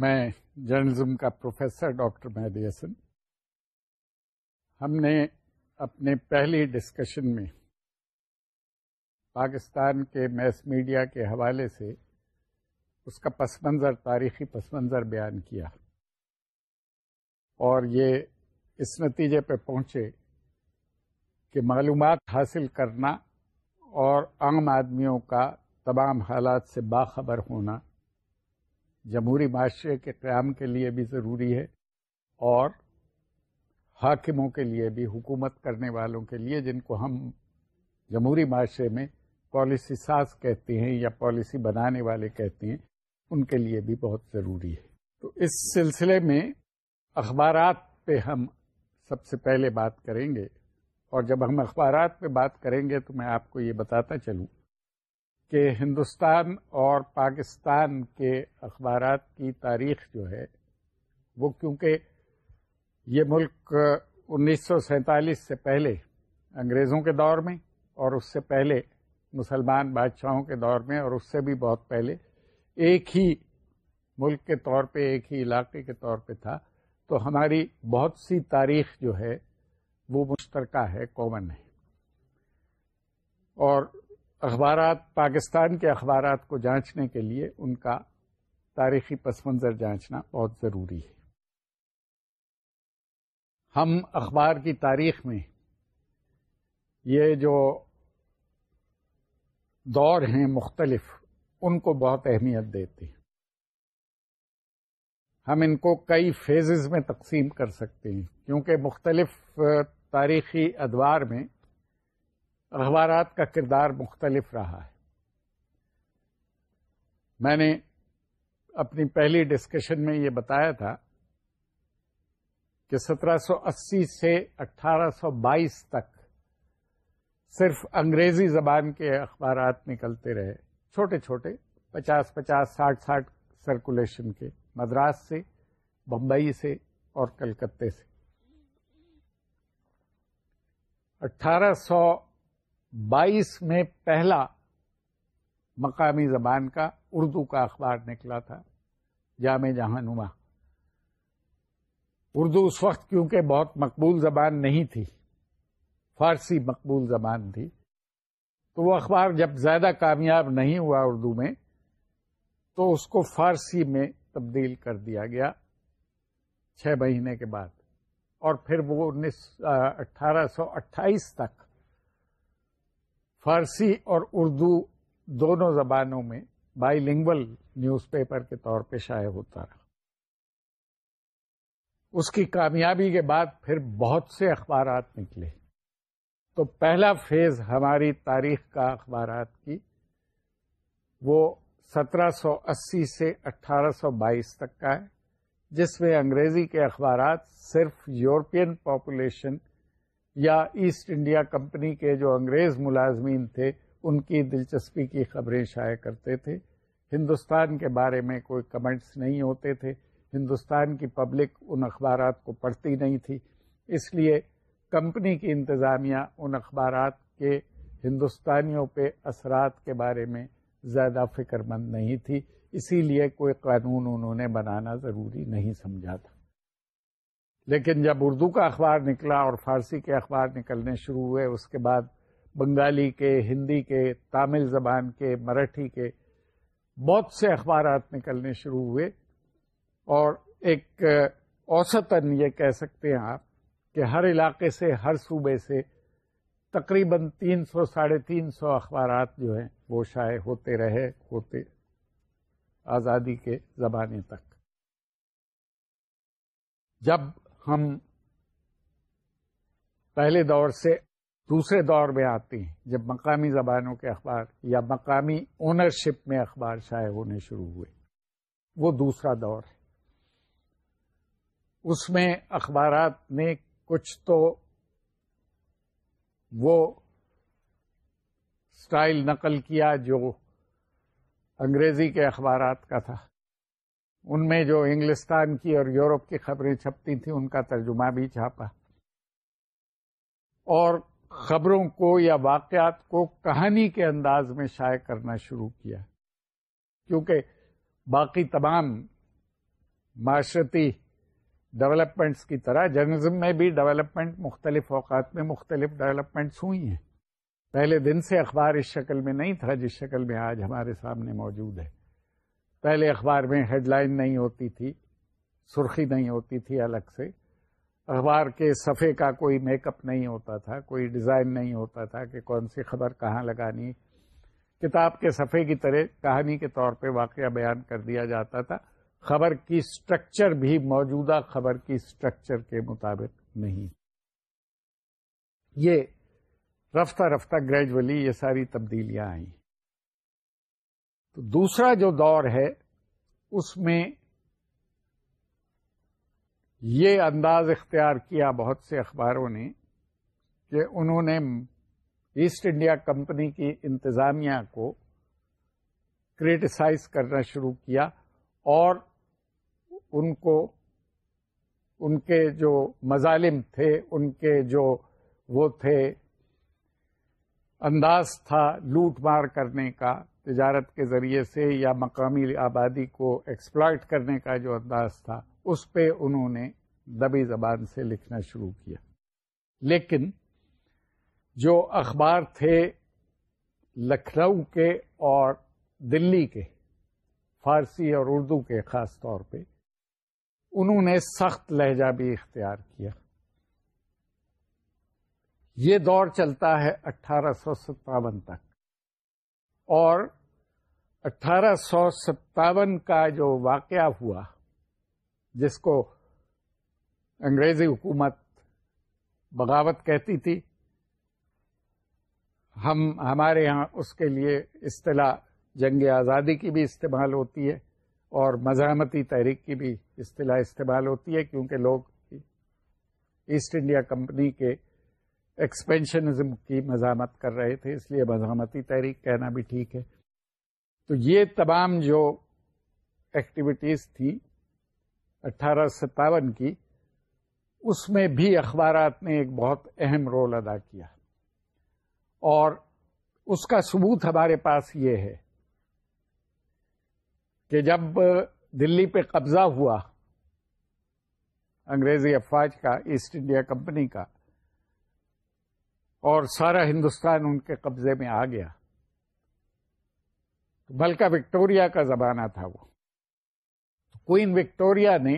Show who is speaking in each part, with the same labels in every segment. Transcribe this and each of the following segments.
Speaker 1: میں جرنلزم کا professor doctor مہدی حسن۔ ہم نے اپنے پہلی ڈسکشن میں پاکستان کے میس میڈیا کے حوالے سے اس کا پس منظر، تاریخی پس منظر بیان کیا اور یہ اس نتیجے پہ پہنچے کہ معلومات حاصل کرنا اور عام آدمیوں کا تمام حالات سے باخبر ہونا جمہوری معاشرے کے قیام کے لیے بھی ضروری ہے اور حاکموں کے لیے بھی، حکومت کرنے والوں کے لیے، جن کو ہم جمہوری معاشرے میں پالیسی ساز کہتے ہیں یا پالیسی بنانے والے کہتے ہیں، ان کے لیے بھی بہت ضروری ہے۔ تو اس سلسلے میں اخبارات پہ ہم سب سے پہلے بات کریں گے اور جب ہم اخبارات پہ بات کریں گے تو میں آپ کو یہ بتاتا چلوں۔ کہ ہندوستان اور پاکستان کے اخبارات کی تاریخ جو ہے، وہ کیونکہ یہ ملک انیس سو سینتالیس سے پہلے انگریزوں کے دور میں اور اس سے پہلے مسلمان بادشاہوں کے دور میں اور اس سے بھی بہت پہلے ایک ہی ملک کے طور پہ، ایک ہی علاقے کے طور پہ تھا۔ تو ہماری بہت سی تاریخ جو ہے، وہ مشترکہ ہے کامن ہے۔ اور اخبارات، پاکستان کے اخبارات کو جانچنے کے لیے ان کا تاریخی پس منظر جانچنا بہت ضروری ہے۔ ہم اخبار کی تاریخ میں یہ جو دور ہیں مختلف، ان کو بہت اہمیت دیتے ہیں۔ ہم ان کو کئی فیزز میں تقسیم کر سکتے ہیں، کیونکہ مختلف تاریخی ادوار میں اخبارات کا کردار مختلف رہا ہے۔ میں نے اپنی پہلی ڈسکشن میں یہ بتایا تھا کہ سترہ سو اسی سے اٹھارہ سو بائیس تک صرف انگریزی زبان کے اخبارات نکلتے رہے۔ چھوٹے چھوٹے، پچاس پچاس، ساٹھ ساٹھ سرکولیشن کے، مدراس سے، بمبئی سے اور کلکتے سے۔ اٹھارہ سو بائیس میں پہلا مقامی زبان کا اردو کا اخبار نکلا تھا، جامع جہاں نما۔ اردو اس وقت کیونکہ بہت مقبول زبان نہیں تھی، فارسی مقبول زبان تھی، تو وہ اخبار جب زیادہ کامیاب نہیں ہوا اردو میں، تو اس کو فارسی میں تبدیل کر دیا گیا چھ مہینے کے بعد۔ اور پھر وہ انیس اٹھارہ سو اٹھائیس تک فارسی اور اردو دونوں زبانوں میں بائی لنگول نیوز پیپر کے طور پہ شائع ہوتا رہا۔ اس کی کامیابی کے بعد پھر بہت سے اخبارات نکلے۔ تو پہلا فیز ہماری تاریخ کا اخبارات کی، وہ سترہ سو اسی سے اٹھارہ سو بائیس تک کا ہے، جس میں انگریزی کے اخبارات صرف یورپین پاپولیشن یا ایسٹ انڈیا کمپنی کے جو انگریز ملازمین تھے، ان کی دلچسپی کی خبریں شائع کرتے تھے۔ ہندوستان کے بارے میں کوئی کمنٹس نہیں ہوتے تھے۔ ہندوستان کی پبلک ان اخبارات کو پڑھتی نہیں تھی۔ اس لیے کمپنی کی انتظامیہ ان اخبارات کے ہندوستانیوں پہ اثرات کے بارے میں زیادہ فکر مند نہیں تھی۔ اسی لیے کوئی قانون انہوں نے بنانا ضروری نہیں سمجھا تھا۔ لیکن جب اردو کا اخبار نکلا اور فارسی کے اخبار نکلنے شروع ہوئے، اس کے بعد بنگالی کے، ہندی کے، تامل زبان کے، مراٹھی کے بہت سے اخبارات نکلنے شروع ہوئے۔ اور ایک اوسطن یہ کہہ سکتے ہیں آپ کہ ہر علاقے سے، ہر صوبے سے تقریباً تین سو، ساڑھے تین سو اخبارات جو ہیں، وہ شائع ہوتے رہے، ہوتے آزادی کے زمانے تک۔ جب ہم پہلے دور سے دوسرے دور میں آتے ہیں، جب مقامی زبانوں کے اخبار یا مقامی اونرشپ میں اخبار شائع ہونے شروع ہوئے۔ وہ دوسرا دور ہے۔ اس میں اخبارات نے کچھ تو وہ سٹائل نقل کیا جو انگریزی کے اخبارات کا تھا۔ ان میں جو انگلستان کی اور یورپ کی خبریں چھپتی تھیں، ان کا ترجمہ بھی چھاپا۔ اور خبروں کو یا واقعات کو کہانی کے انداز میں شائع کرنا شروع کیا۔ کیونکہ باقی تمام معاشرتی ڈیولپمنٹس کی طرح جرنلزم میں بھی ڈیولپمنٹ مختلف اوقات میں مختلف ڈیولپمنٹس ہوئی ہیں۔ پہلے دن سے اخبار اس شکل میں نہیں تھا جس شکل میں آج ہمارے سامنے موجود ہے۔ پہلے اخبار میں ہیڈ لائن نہیں ہوتی تھی، سرخی نہیں ہوتی تھی الگ سے۔ اخبار کے صفحے کا کوئی میک اپ نہیں ہوتا تھا، کوئی ڈیزائن نہیں ہوتا تھا کہ کون سی خبر کہاں لگانی۔ کتاب کے صفحے کی طرح کہانی کے طور پہ واقعہ بیان کر دیا جاتا تھا۔ خبر کی سٹرکچر بھی موجودہ خبر کی سٹرکچر کے مطابق نہیں۔ یہ رفتہ رفتہ گریجولی یہ ساری تبدیلیاں آئیں۔ دوسرا جو دور ہے، اس میں یہ انداز اختیار کیا بہت سے اخباروں نے کہ انہوں نے ایسٹ انڈیا کمپنی کی انتظامیہ کو کریٹیسائز کرنا شروع کیا اور ان کو، ان کے جو مظالم تھے، ان کے جو وہ تھے، انداز تھا لوٹ مار کرنے کا۔ تجارت کے ذریعے سے یا مقامی آبادی کو ایکسپلائٹ کرنے کا جو انداز تھا، اس پہ انہوں نے دبی زبان سے لکھنا شروع کیا۔ لیکن جو اخبار تھے لکھنؤ کے اور دلی کے، فارسی اور اردو کے خاص طور پہ، انہوں نے سخت لہجہ بھی اختیار کیا۔ یہ دور چلتا ہے اٹھارہ سو ستاون تک۔ اور اٹھارہ سو ستاون کا جو واقعہ ہوا، جس کو انگریزی حکومت بغاوت کہتی تھی، ہم، ہمارے ہاں اس کے لیے اصطلاح جنگ آزادی کی بھی استعمال ہوتی ہے اور مزاحمتی تحریک کی بھی اصطلاح استعمال ہوتی ہے، کیونکہ لوگ ایسٹ انڈیا کمپنی کے ایکسپینشنزم کی مزاحمت کر رہے تھے، اس لیے مزاحمتی تحریک کہنا بھی ٹھیک ہے۔ تو یہ تمام جو ایکٹیویٹیز تھی، اٹھارہ ستاون کی، اس میں بھی اخبارات نے ایک بہت اہم رول ادا کیا۔ اور اس کا ثبوت ہمارے پاس یہ ہے کہ جب دلی پہ قبضہ ہوا، انگریزی افواج کا، ایسٹ انڈیا کمپنی کا، اور سارا ہندوستان ان کے قبضے میں آ گیا۔ ملکہ وکٹوریا کا زمانہ تھا وہ۔ کوئن وکٹوریا نے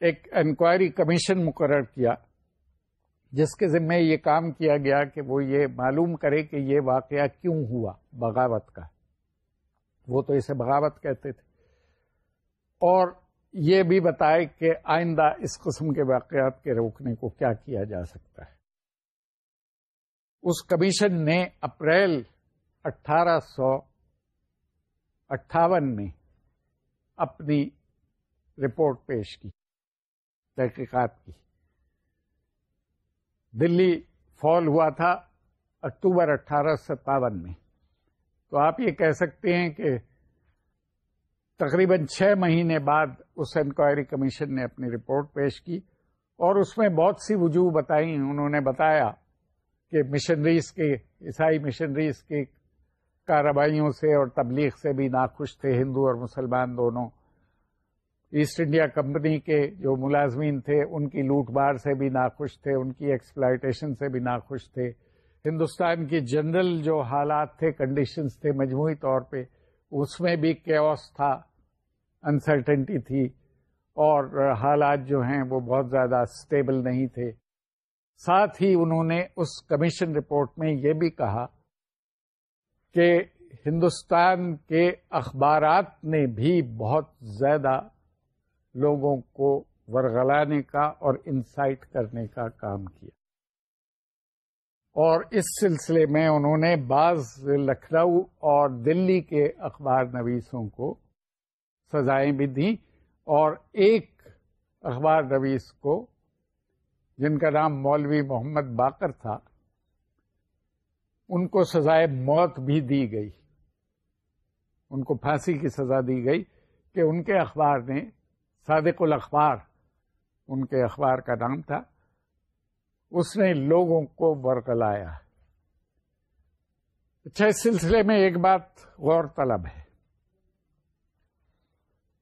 Speaker 1: ایک انکوائری کمیشن مقرر کیا، جس کے ذمے یہ کام کیا گیا کہ وہ یہ معلوم کرے کہ یہ واقعہ کیوں ہوا بغاوت کا۔ وہ تو اسے بغاوت کہتے تھے۔ اور یہ بھی بتائے کہ آئندہ اس قسم کے واقعات کے روکنے کو کیا کیا جا سکتا ہے۔ اس کمیشن نے اپریل اٹھارہ سو اٹھاون میں اپنی رپورٹ پیش کی، تحقیقات کی۔ دلی فال ہوا تھا اکتوبر اٹھارہ ستاون میں۔ تو آپ یہ کہہ سکتے ہیں کہ تقریباً چھ مہینے بعد اس انکوائری کمیشن نے اپنی رپورٹ پیش کی اور اس میں بہت سی وجوہ بتائی۔ انہوں نے بتایا کہ مشنریز کے، عیسائی مشنریز کی کارروائیوں سے اور تبلیغ سے بھی ناخوش تھے ہندو اور مسلمان دونوں۔ ایسٹ انڈیا کمپنی کے جو ملازمین تھے، ان کی لوٹ مار سے بھی ناخوش تھے، ان کی ایکسپلائٹیشن سے بھی ناخوش تھے۔ ہندوستان کی جنرل جو حالات تھے کنڈیشنز تھے، مجموعی طور پہ اس میں بھی کیوس تھا انسرٹنٹی تھی اور حالات جو ہیں وہ بہت زیادہ اسٹیبل نہیں تھے۔ ساتھ ہی انہوں نے اس کمیشن رپورٹ میں یہ بھی کہا کہ ہندوستان کے اخبارات نے بھی بہت زیادہ لوگوں کو ورگلانے کا اور انسائٹ کرنے کا کام کیا۔ اور اس سلسلے میں انہوں نے بعض لکھنؤ اور دلی کے اخبار نویسوں کو سزائیں بھی دیں اور ایک اخبار نویس کو جن کا نام مولوی محمد باقر تھا ان کو سزائے موت بھی دی گئی۔ ان کو پھانسی کی سزا دی گئی کہ ان کے اخبار نے صادق الاخبار، ان کے اخبار کا نام تھا، اس نے لوگوں کو برگلایا اچھا اس سلسلے میں ایک بات غور طلب ہے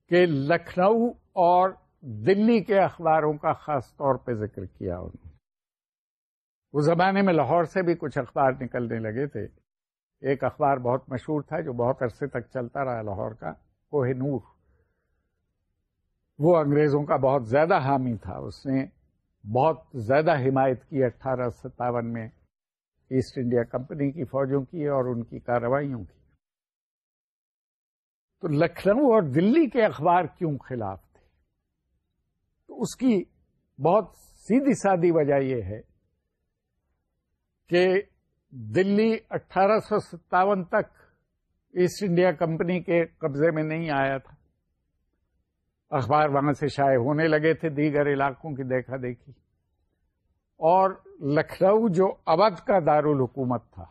Speaker 1: کہ لکھنؤ اور دلی کے اخباروں کا خاص طور پہ ذکر کیا انہوں نے۔ اس زمانے میں لاہور سے بھی کچھ اخبار نکلنے لگے تھے۔ ایک اخبار بہت مشہور تھا جو بہت عرصے تک چلتا رہا لاہور کا کوہ نور۔ وہ انگریزوں کا بہت زیادہ حامی تھا۔ اس نے بہت زیادہ حمایت کی اٹھارہ ستاون میں۔ ایسٹ انڈیا کمپنی کی فوجوں کی اور ان کی کارروائیوں کی۔ تو لکھنؤ اور دلی کے اخبار کیوں خلاف تھے؟ تو اس کی بہت سیدھی سادی وجہ یہ ہے کہ دلی اٹھارہ سو ستاون تک ایسٹ انڈیا کمپنی کے قبضے میں نہیں آیا تھا۔ اخبار وہاں سے شائع ہونے لگے تھے، دیگر علاقوں کی دیکھا دیکھی۔ اور لکھنؤ جو اودھ کا دارالحکومت تھا،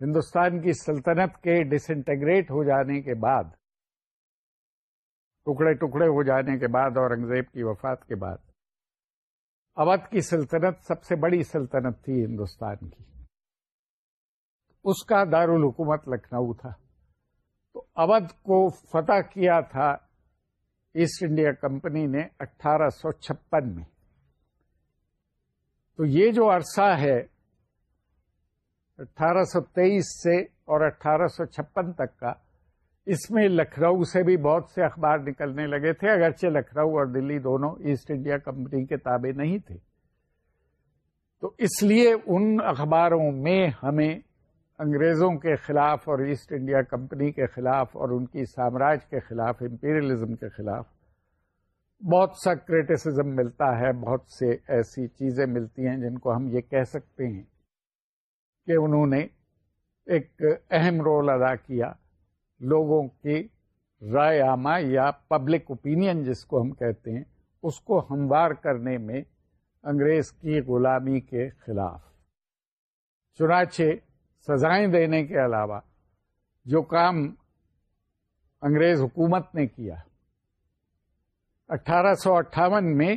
Speaker 1: ہندوستان کی سلطنت کے ڈس انٹیگریٹ ہو جانے کے بعد، ٹکڑے ٹکڑے ہو جانے کے بعد اورنگزیب کی وفات کے بعد اودھ کی سلطنت سب سے بڑی سلطنت تھی ہندوستان کی۔ اس کا دارالحکومت لکھنؤ تھا۔ تو اودھ کو فتح کیا تھا ایسٹ انڈیا کمپنی نے اٹھارہ سو چھپن میں۔ تو یہ جو عرصہ ہے اٹھارہ سو تیئیس سے اور اٹھارہ سو چھپن تک کا اس میں لکھنؤ سے بھی بہت سے اخبار نکلنے لگے تھے، اگرچہ لکھنؤ اور دلی دونوں ایسٹ انڈیا کمپنی کے تابع نہیں تھے۔ تو اس لیے ان اخباروں میں ہمیں انگریزوں کے خلاف اور ایسٹ انڈیا کمپنی کے خلاف اور ان کی سامراج کے خلاف، امپیریلزم کے خلاف بہت سا کریٹیسزم ملتا ہے، بہت سے ایسی چیزیں ملتی ہیں جن کو ہم یہ کہہ سکتے ہیں کہ انہوں نے ایک اہم رول ادا کیا۔ لوگوں کی رائے عامہ یا پبلک اوپینین جس کو ہم کہتے ہیں، اس کو ہموار کرنے میں انگریز کی غلامی کے خلاف۔ چنانچہ سزائیں دینے کے علاوہ جو کام انگریز حکومت نے کیا۔ اٹھارہ سو اٹھاون میں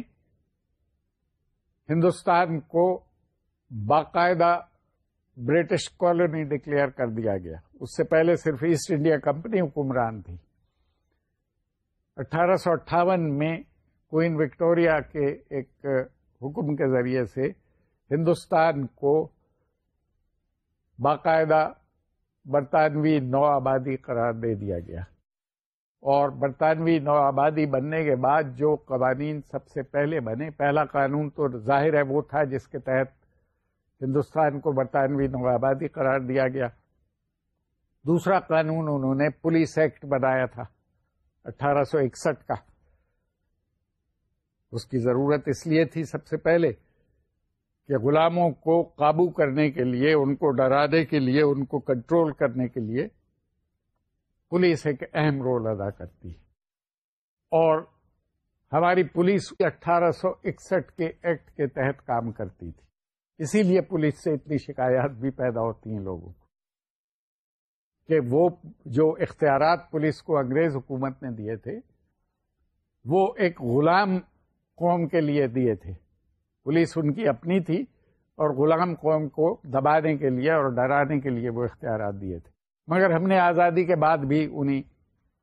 Speaker 1: ہندوستان کو باقاعدہ برٹش کالونی ڈکلیئر کر دیا گیا۔ اس سے پہلے صرف ایسٹ انڈیا کمپنی حکمران تھی۔ اٹھارہ سو اٹھاون میں کوئن وکٹوریا کے ایک حکم کے ذریعے سے ہندوستان کو باقاعدہ برطانوی نو آبادی قرار دے دیا گیا۔ اور برطانوی نو آبادی بننے کے بعد جو قوانین سب سے پہلے بنے، پہلا قانون تو ظاہر ہے وہ تھا جس کے تحت ہندوستان کو برطانوی نو آبادی قرار دیا گیا۔ دوسرا قانون انہوں نے پولیس ایکٹ بنایا تھا، اٹھارہ سو اکسٹھ کا۔ اس کی ضرورت اس لیے تھی سب سے پہلے کہ غلاموں کو قابو کرنے کے لیے، ان کو ڈرانے کے لیے، ان کو کنٹرول کرنے کے لیے پولیس ایک اہم رول ادا کرتی ہے۔ اور ہماری پولیس اٹھارہ سو اکسٹھ کے ایکٹ کے تحت کام کرتی تھی۔ اسی لیے پولیس سے اتنی شکایات بھی پیدا ہوتی ہیں لوگوں کو۔ کہ وہ جو اختیارات پولیس کو انگریز حکومت نے دیے تھے، وہ ایک غلام قوم کے لیے دیے تھے۔ پولیس ان کی اپنی تھی اور غلام قوم کو دبانے کے لیے اور ڈرانے کے لیے وہ اختیارات دیے تھے۔ مگر ہم نے آزادی کے بعد بھی انہیں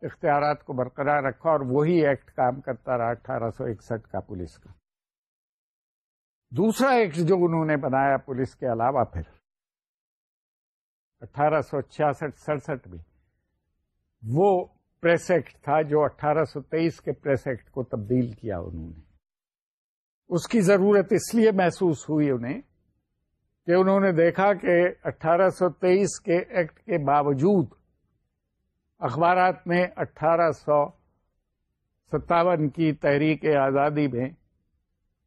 Speaker 1: اختیارات کو برقرار رکھا اور وہی ایکٹ کام کرتا رہا، اٹھارہ سو اکسٹھ کا پولیس کا۔ دوسرا ایکٹ جو انہوں نے بنایا پولیس کے علاوہ پھر۔ اٹھارہ سو چھیاسٹھ، سڑسٹھ میں۔ وہ پریس ایکٹ تھا جو اٹھارہ سو تیئیس کے پریس ایکٹ کو تبدیل کیا انہوں نے۔ اس کی ضرورت اس لیے محسوس ہوئی انہیں کہ انہوں نے دیکھا کہ اٹھارہ سو تیئیس کے ایکٹ کے باوجود اخبارات نے اٹھارہ سو ستاون کی تحریک آزادی میں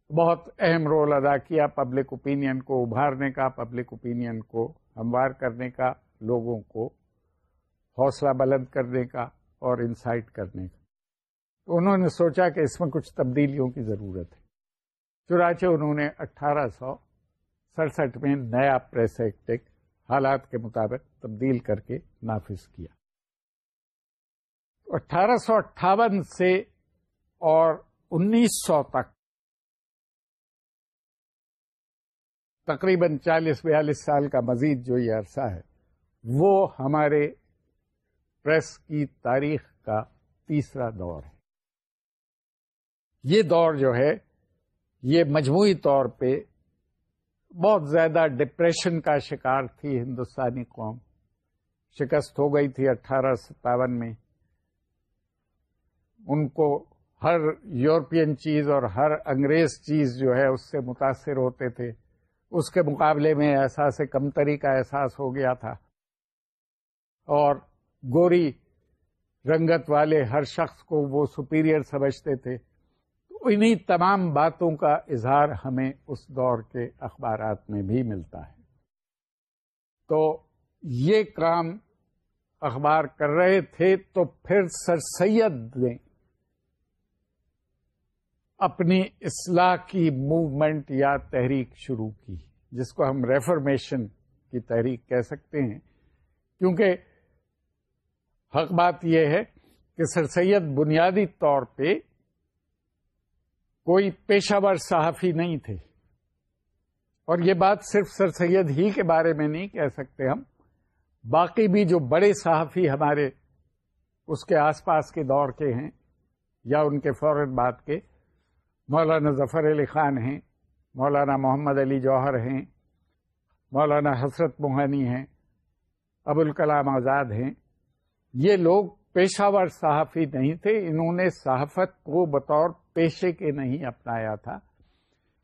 Speaker 1: بہت اہم رول ادا کیا پبلک اوپینین کو ابھارنے کا پبلک اوپینین کو ہموار کرنے کا، لوگوں کو حوصلہ بلند کرنے کا اور انسائٹ کرنے کا۔ تو انہوں نے سوچا کہ اس میں کچھ تبدیلیوں کی ضرورت ہے۔ چنانچہ انہوں نے اٹھارہ سو سڑسٹھ میں نیا پریس ایکٹ حالات کے مطابق تبدیل کر کے نافذ کیا۔ اٹھارہ سو اٹھاون سے اور انیس سو تک تقریباً چالیس بیالیس سال کا مزید جو یہ عرصہ ہے، وہ ہمارے پریس کی تاریخ کا تیسرا دور ہے۔ یہ دور جو ہے، یہ مجموعی طور پہ بہت زیادہ ڈپریشن کا شکار تھی ہندوستانی قوم۔ شکست ہو گئی تھی اٹھارہ ستاون میں۔ ان کو ہر یورپین چیز اور ہر انگریز چیز جو ہے، اس سے متاثر ہوتے تھے۔ اس کے مقابلے میں احساس کمتری کا احساس ہو گیا تھا۔ اور گوری رنگت والے ہر شخص کو وہ سپیریئر سمجھتے تھے۔ انہی تمام باتوں کا اظہار ہمیں اس دور کے اخبارات میں بھی ملتا ہے۔ تو یہ کام اخبار کر رہے تھے تو پھر سر سید نے اپنی اصلاح کی موومنٹ یا تحریک شروع کی، جس کو ہم ریفرمیشن کی تحریک کہہ سکتے ہیں۔ کیونکہ حق بات یہ ہے کہ سر سید بنیادی طور پہ کوئی پیشہ ور صحافی نہیں تھے۔ اور یہ بات صرف سر سید ہی کے بارے میں نہیں کہہ سکتے ہم۔ باقی بھی جو بڑے صحافی ہمارے اس کے آس پاس کے دور کے ہیں یا ان کے فوراً بعد کے مولانا ظفر علی خان ہیں، مولانا محمد علی جوہر ہیں، مولانا حسرت موہانی ہیں ابوالکلام آزاد ہیں۔ یہ لوگ پیشہ ور صحافی نہیں تھے، انہوں نے صحافت کو بطور پیشے کے نہیں اپنایا تھا۔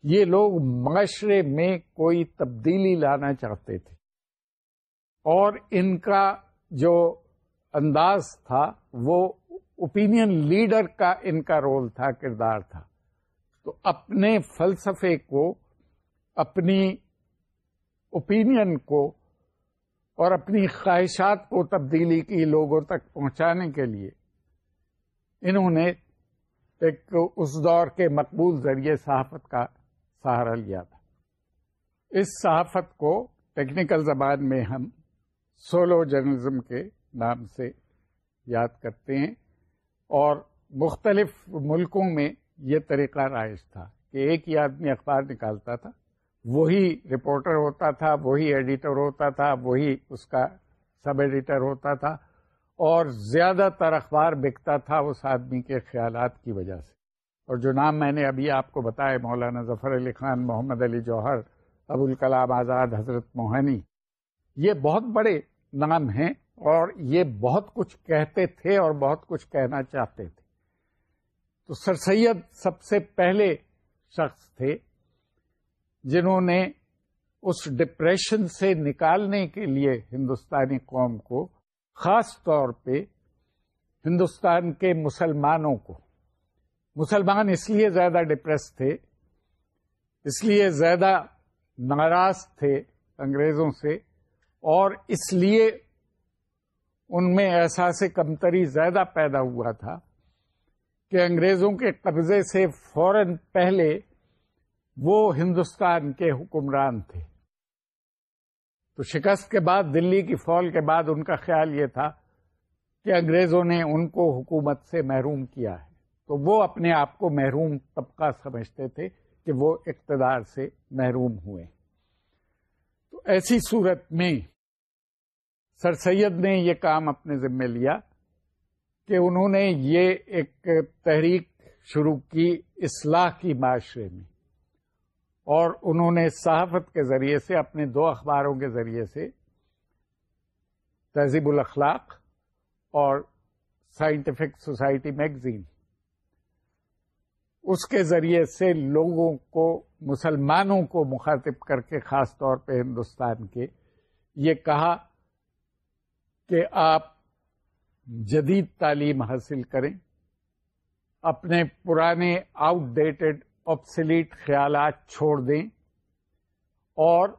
Speaker 1: یہ لوگ معاشرے میں کوئی تبدیلی لانا چاہتے تھے۔ اور ان کا جو انداز تھا، وہ اوپینین لیڈر کا ان کا رول تھا، کردار تھا۔ تو اپنے فلسفے کو، اپنی اوپینین کو اور اپنی خواہشات کو تبدیلی کی لوگوں تک پہنچانے کے لیے انہوں نے ایک اس دور کے مقبول ذریعے صحافت کا سہارا لیا تھا۔ اس صحافت کو ٹیکنیکل زبان میں ہم سولو جرنلزم کے نام سے یاد کرتے ہیں اور مختلف ملکوں میں یہ طریقہ رائج تھا کہ ایک ہی آدمی اخبار نکالتا تھا، وہی رپورٹر ہوتا تھا، وہی ایڈیٹر ہوتا تھا، وہی اس کا سب ایڈیٹر ہوتا تھا، اور زیادہ تر اخبار بکتا تھا اس آدمی کے خیالات کی وجہ سے۔ اور جو نام میں نے ابھی آپ کو بتایا، مولانا ظفر علی خان، محمد علی جوہر ابوالکلام آزاد، حضرت موہنی، یہ بہت بڑے نام ہیں اور یہ بہت کچھ کہتے تھے اور بہت کچھ کہنا چاہتے تھے۔ تو سر سید سب سے پہلے شخص تھے جنہوں نے اس ڈپریشن سے نکالنے کے لیے ہندوستانی قوم کو، خاص طور پہ ہندوستان کے مسلمانوں کو۔ مسلمان اس لیے زیادہ ڈپریس تھے، اس لیے زیادہ ناراض تھے انگریزوں سے، اور اس لیے ان میں احساس کمتری زیادہ پیدا ہوا تھا۔ کہ انگریزوں کے قبضے سے فوراً پہلے وہ ہندوستان کے حکمران تھے۔ تو شکست کے بعد، دلی کی فال کے بعد ان کا خیال یہ تھا کہ انگریزوں نے ان کو حکومت سے محروم کیا ہے۔ تو وہ اپنے آپ کو محروم طبقہ سمجھتے تھے کہ وہ اقتدار سے محروم ہوئے۔ تو ایسی صورت میں سر سید نے یہ کام اپنے ذمے لیا۔ کہ انہوں نے یہ ایک تحریک شروع کی اصلاح کی معاشرے میں اور انہوں نے صحافت کے ذریعے سے، اپنے دو اخباروں کے ذریعے سے تہذیب الاخلاق اور سائنٹیفک سوسائٹی میگزین اس کے ذریعے سے لوگوں کو، مسلمانوں کو مخاطب کر کے، خاص طور پہ ہندوستان کے، یہ کہا کہ آپ جدید تعلیم حاصل کریں، اپنے پرانے آؤٹ ڈیٹڈ آپسلیٹ خیالات چھوڑ دیں اور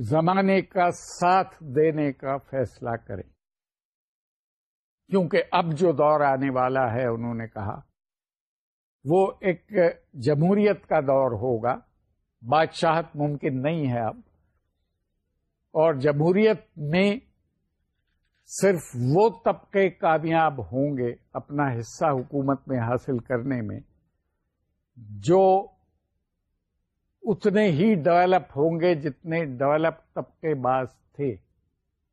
Speaker 1: زمانے کا ساتھ دینے کا فیصلہ کریں۔ کیونکہ اب جو دور آنے والا ہے، انہوں نے کہا، وہ ایک جمہوریت کا دور ہوگا۔ بادشاہت ممکن نہیں ہے اب۔ اور جمہوریت میں صرف وہ طبقے کامیاب ہوں گے اپنا حصہ حکومت میں حاصل کرنے میں جو اتنے ہی ڈیولپ ہوں گے جتنے ڈیولپ طبقے باز تھے۔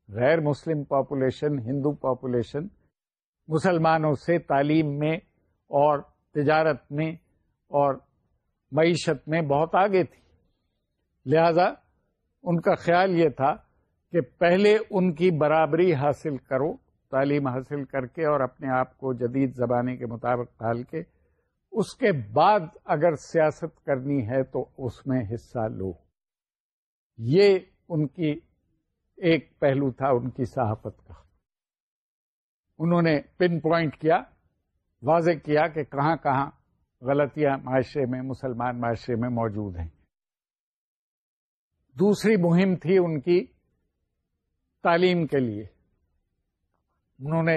Speaker 1: غیر مسلم پاپولیشن ہندو پاپولیشن مسلمانوں سے تعلیم میں اور تجارت میں اور معیشت میں بہت آگے تھی۔ لہذا ان کا خیال یہ تھا کہ پہلے ان کی برابری حاصل کرو، تعلیم حاصل کر کے اور اپنے آپ کو جدید زبانے کے مطابق ڈال کے۔ اس کے بعد اگر سیاست کرنی ہے تو اس میں حصہ لو۔ یہ ان کی ایک پہلو تھا، ان کی صحافت کا۔ انہوں نے پن پوائنٹ کیا، واضح کیا کہ کہاں کہاں غلطیاں معاشرے میں، مسلمان معاشرے میں موجود ہیں۔ دوسری مہم تھی ان کی تعلیم کے لیے۔ انہوں نے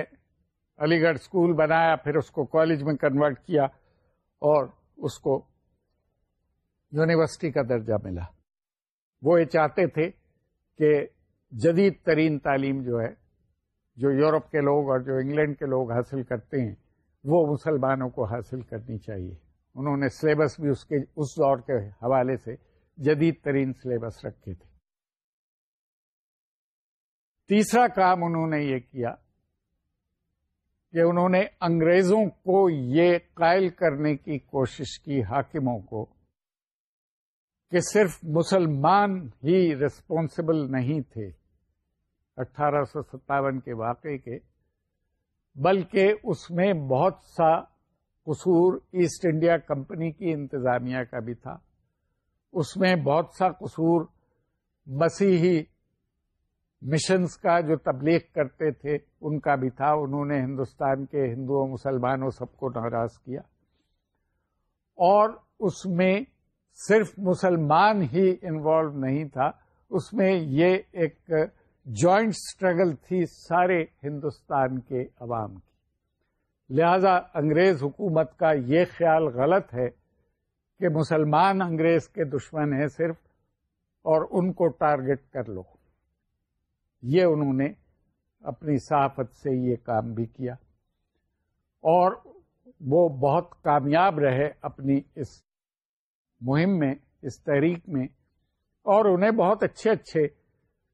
Speaker 1: علی گڑھ اسکول بنایا، پھر اس کو کالج میں کنورٹ کیا اور اس کو یونیورسٹی کا درجہ ملا۔ وہ یہ چاہتے تھے کہ جدید ترین تعلیم جو ہے، جو یورپ کے لوگ اور جو انگلینڈ کے لوگ حاصل کرتے ہیں، وہ مسلمانوں کو حاصل کرنی چاہیے۔ انہوں نے سلیبس بھی اس کے، اس دور کے حوالے سے جدید ترین سلیبس رکھے تھے۔ تیسرا کام انہوں نے یہ کیا کہ انہوں نے انگریزوں کو یہ قائل کرنے کی کوشش کی حاکموں کو کہ صرف مسلمان ہی ریسپانسبل نہیں تھے اٹھارہ سو ستاون کے واقعے کے، بلکہ اس میں بہت سا قصور ایسٹ انڈیا کمپنی کی انتظامیہ کا بھی تھا۔ اس میں بہت سا قصور مسیحی مشنز کا جو تبلیغ کرتے تھے، ان کا بھی تھا۔ انہوں نے ہندوستان کے ہندوؤں، مسلمانوں سب کو ناراض کیا۔ اور اس میں صرف مسلمان ہی انوالو نہیں تھا، اس میں یہ ایک جوائنٹ اسٹرگل تھی سارے ہندوستان کے عوام کی۔ لہذا انگریز حکومت کا یہ خیال غلط ہے کہ مسلمان انگریز کے دشمن ہیں صرف، اور ان کو ٹارگٹ کر لو۔ یہ انہوں نے اپنی صحافت سے یہ کام بھی کیا اور وہ بہت کامیاب رہے اپنی اس مہم میں، اس تحریک میں اور انہیں بہت اچھے اچھے،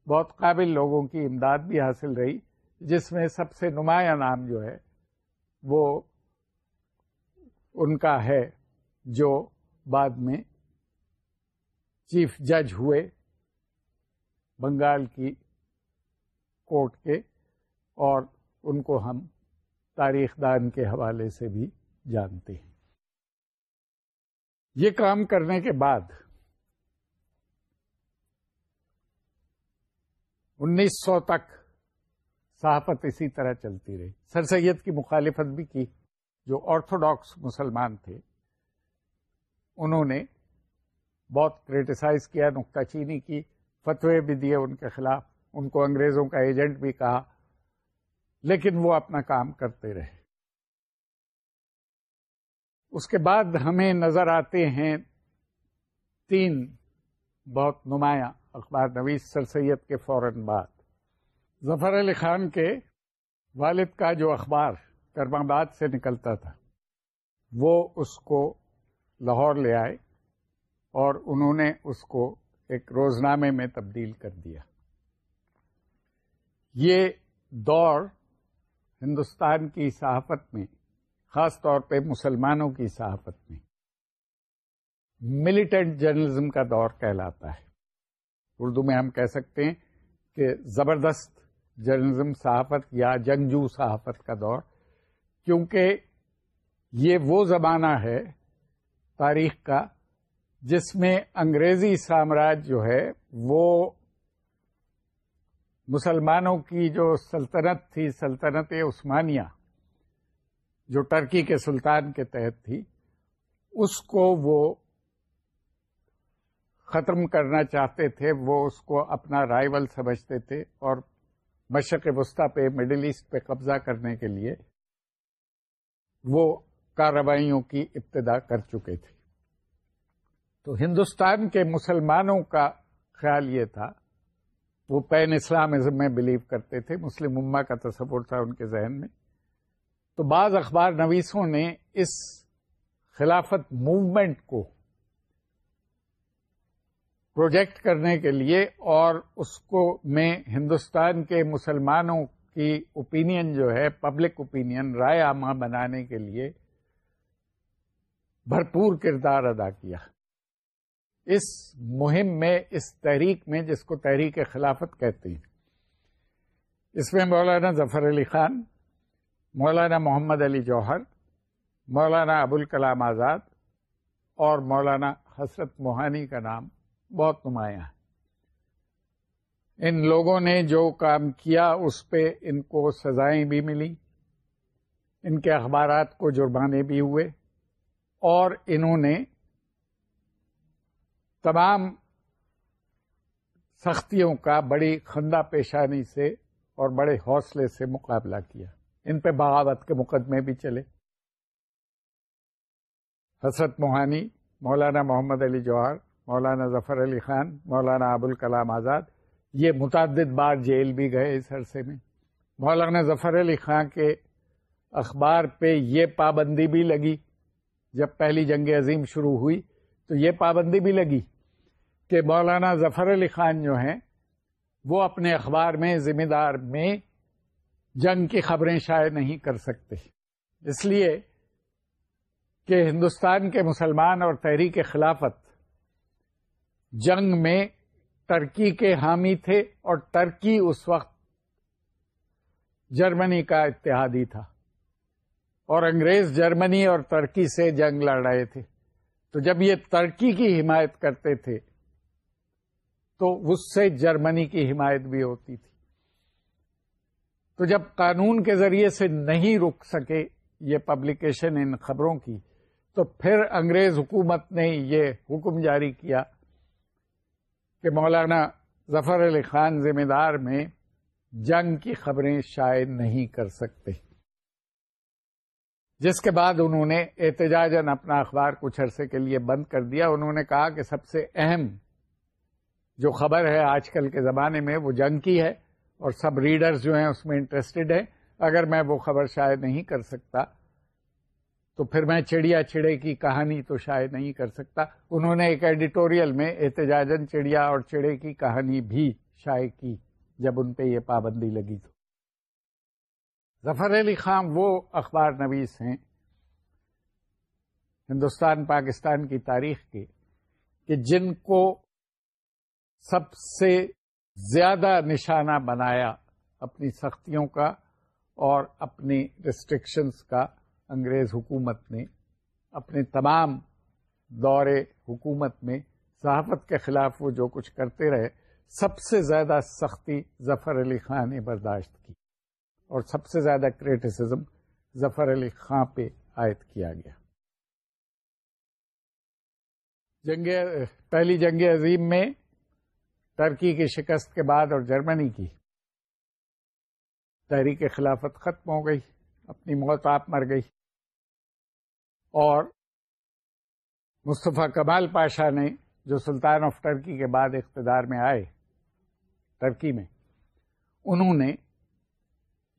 Speaker 1: بہت قابل لوگوں کی امداد بھی حاصل رہی، جس میں سب سے نمایاں نام جو ہے وہ ان کا ہے جو بعد میں چیف جج ہوئے بنگال کی کورٹ کے اور ان کو ہم تاریخ دان کے حوالے سے بھی جانتے ہیں۔ یہ کام کرنے کے بعد انیس سو تک صحافت اسی طرح چلتی رہی۔ سر سید کی مخالفت بھی کی، جو آرتھوڈاکس مسلمان تھے، انہوں نے بہت کریٹیسائز کیا نکتہ چینی کی، فتوے بھی دیے ان کے خلاف۔ ان کو انگریزوں کا ایجنٹ بھی کہا، لیکن وہ اپنا کام کرتے رہے۔ اس کے بعد ہمیں نظر آتے ہیں تین بہت نمایاں اخبار نویز سر سید کے فوراً بعد۔ ظفر علی خان کے والد کا جو اخبار کرم آباد سے نکلتا تھا، وہ اس کو لاہور لے آئے اور انہوں نے اس کو ایک روزنامے میں تبدیل کر دیا۔ یہ دور ہندوستان کی صحافت میں، خاص طور پہ مسلمانوں کی صحافت میں ملیٹنٹ جرنلزم کا دور کہلاتا ہے۔ اردو میں ہم کہہ سکتے ہیں کہ زبردست جرنلزم صحافت یا جنگجو صحافت کا دور، کیونکہ یہ وہ زمانہ ہے تاریخ کا جس میں انگریزی سامراج جو ہے وہ مسلمانوں کی جو سلطنت تھی، سلطنت عثمانیہ، جو ٹرکی کے سلطان کے تحت تھی، اس کو وہ ختم کرنا چاہتے تھے، وہ اس کو اپنا رائول سمجھتے تھے اور مشرق وسطی پہ، مڈل ایسٹ پہ قبضہ کرنے کے لیے وہ کارروائیوں کی ابتدا کر چکے تھے۔ تو ہندوستان کے مسلمانوں کا خیال یہ تھا وہ پین اسلامزم میں بلیو کرتے تھے، مسلم اما کا تصور تھا ان کے ذہن میں۔ تو بعض اخبار نویسوں نے اس خلافت موومنٹ کو پروجیکٹ کرنے کے لیے اور اس کو میں ہندوستان کے مسلمانوں کی اوپینین جو ہے پبلک اوپینین رائے عامہ بنانے کے لیے بھرپور کردار ادا کیا۔ اس مہم میں، اس تحریک میں جس کو تحریک خلافت کہتے ہیں۔ اس میں مولانا ظفر علی خان، مولانا محمد علی جوہر، مولانا ابوالکلام آزاد اور مولانا حسرت موہانی کا نام بہت نمایاں ہے۔ ان لوگوں نے جو کام کیا، اس پہ ان کو سزائیں بھی ملی، ان کے اخبارات کو جرمانے بھی ہوئے اور انہوں نے تمام سختیوں کا بڑی خندہ پیشانی سے اور بڑے حوصلے سے مقابلہ کیا۔ ان پہ بغاوت کے مقدمے بھی چلے۔ حسرت موہانی، مولانا محمد علی جوہر، مولانا ظفر علی خان، مولانا ابوالکلام آزاد، یہ متعدد بار جیل بھی گئے اس عرصے میں۔ مولانا ظفر علی خان کے اخبار پہ یہ پابندی بھی لگی۔ جب پہلی جنگ عظیم شروع ہوئی تو یہ پابندی بھی لگی۔ کہ مولانا ظفر علی خان جو ہیں، وہ اپنے اخبار میں، ذمہ دار میں جنگ کی خبریں شائع نہیں کر سکتے۔ اس لیے کہ ہندوستان کے مسلمان اور تحریک خلافت جنگ میں ترکی کے حامی تھے اور ترکی اس وقت جرمنی کا اتحادی تھا۔ اور انگریز جرمنی اور ترکی سے جنگ لڑ رہے تھے۔ تو جب یہ ترکی کی حمایت کرتے تھے تو اس سے جرمنی کی حمایت بھی ہوتی تھی۔ تو جب قانون کے ذریعے سے نہیں رک سکے یہ پبلیکیشن ان خبروں کی، تو پھر انگریز حکومت نے یہ حکم جاری کیا کہ مولانا ظفر علی خان ذمہ دار میں جنگ کی خبریں شائع نہیں کر سکتے۔ جس کے بعد انہوں نے احتجاجن اپنا اخبار کچھ عرصے کے لیے بند کر دیا۔ انہوں نے کہا کہ سب سے اہم جو خبر ہے آج کل کے زمانے میں وہ جنگ کی ہے اور سب ریڈرز جو ہیں اس میں انٹرسٹڈ ہیں۔ اگر میں وہ خبر شاید نہیں کر سکتا، تو پھر میں چڑیا چڑے کی کہانی تو شاید نہیں کر سکتا۔ انہوں نے ایک ایڈیٹوریل میں احتجاجن چڑیا اور چڑے کی کہانی بھی شائع کی جب ان پہ یہ پابندی لگی تو۔ ظفر علی خان وہ اخبار نویس ہیں ہندوستان پاکستان کی تاریخ کے کہ جن کو سب سے زیادہ نشانہ بنایا اپنی سختیوں کا اور اپنی ریسٹرکشنس کا انگریز حکومت نے، اپنے تمام دور حکومت میں صحافت کے خلاف وہ جو کچھ کرتے رہے، سب سے زیادہ سختی ظفر علی خان نے برداشت کی اور سب سے زیادہ کریٹیسزم ظفر علی خان پہ عائد کیا گیا۔ جنگ پہلی جنگ عظیم میں ترکی کی شکست کے بعد اور جرمنی کی۔ تحریک خلافت ختم ہو گئی، اپنی موت آپ مر گئی۔ اور مصطفیٰ کمال پاشا نے جو سلطان آف ٹرکی کے بعد اقتدار میں آئے ٹرکی میں، انہوں نے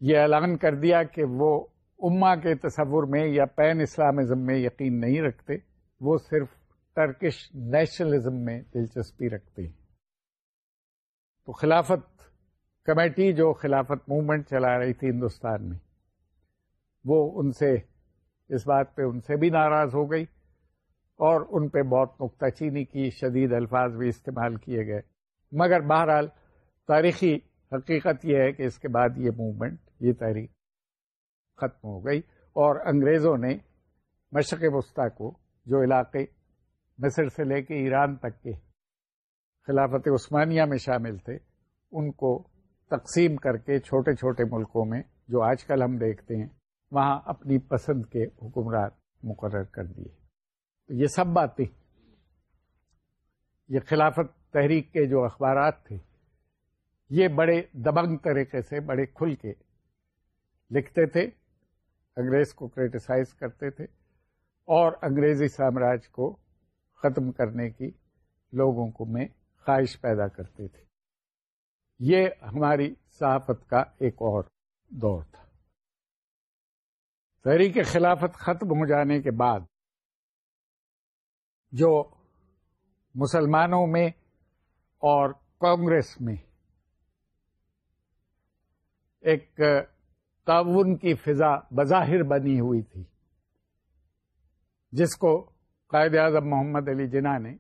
Speaker 1: یہ اعلان کر دیا کہ وہ اما کے تصور میں یا پین اسلامزم میں یقین نہیں رکھتے، وہ صرف ٹرکش نیشنلزم میں دلچسپی رکھتے۔ ہیں تو خلافت کمیٹی جو خلافت موومنٹ چلا رہی تھی ہندوستان میں، وہ ان سے اس بات پہ ان سے بھی ناراض ہو گئی اور ان پہ بہت نقطہ چینی کی شدید الفاظ بھی استعمال کیے گئے۔ مگر بہرحال تاریخی حقیقت یہ ہے کہ اس کے بعد یہ موومنٹ، یہ تحریک ختم ہو گئی اور انگریزوں نے مشرق وسطی کو جو علاقے مصر سے لے کے ایران تک کے خلافت عثمانیہ میں شامل تھے، ان کو تقسیم کر کے چھوٹے چھوٹے ملکوں میں، جو آج کل ہم دیکھتے ہیں، وہاں اپنی پسند کے حکمران مقرر کر دیے۔ تو یہ سب باتیں، یہ خلافت تحریک کے جو اخبارات تھے، یہ بڑے دبنگ طریقے سے، بڑے کھل کے لکھتے تھے، انگریز کو کریٹیسائز کرتے تھے، اور انگریزی سامراج کو ختم کرنے کی لوگوں کو میں خواہش پیدا کرتے تھے۔ یہ ہماری صحافت کا ایک اور دور تھا۔ تحریک خلافت ختم ہو جانے کے بعد جو مسلمانوں میں اور کانگریس میں ایک تعاون کی فضا بظاہر بنی ہوئی تھی، جس کو قائد اعظم محمد علی جناح نے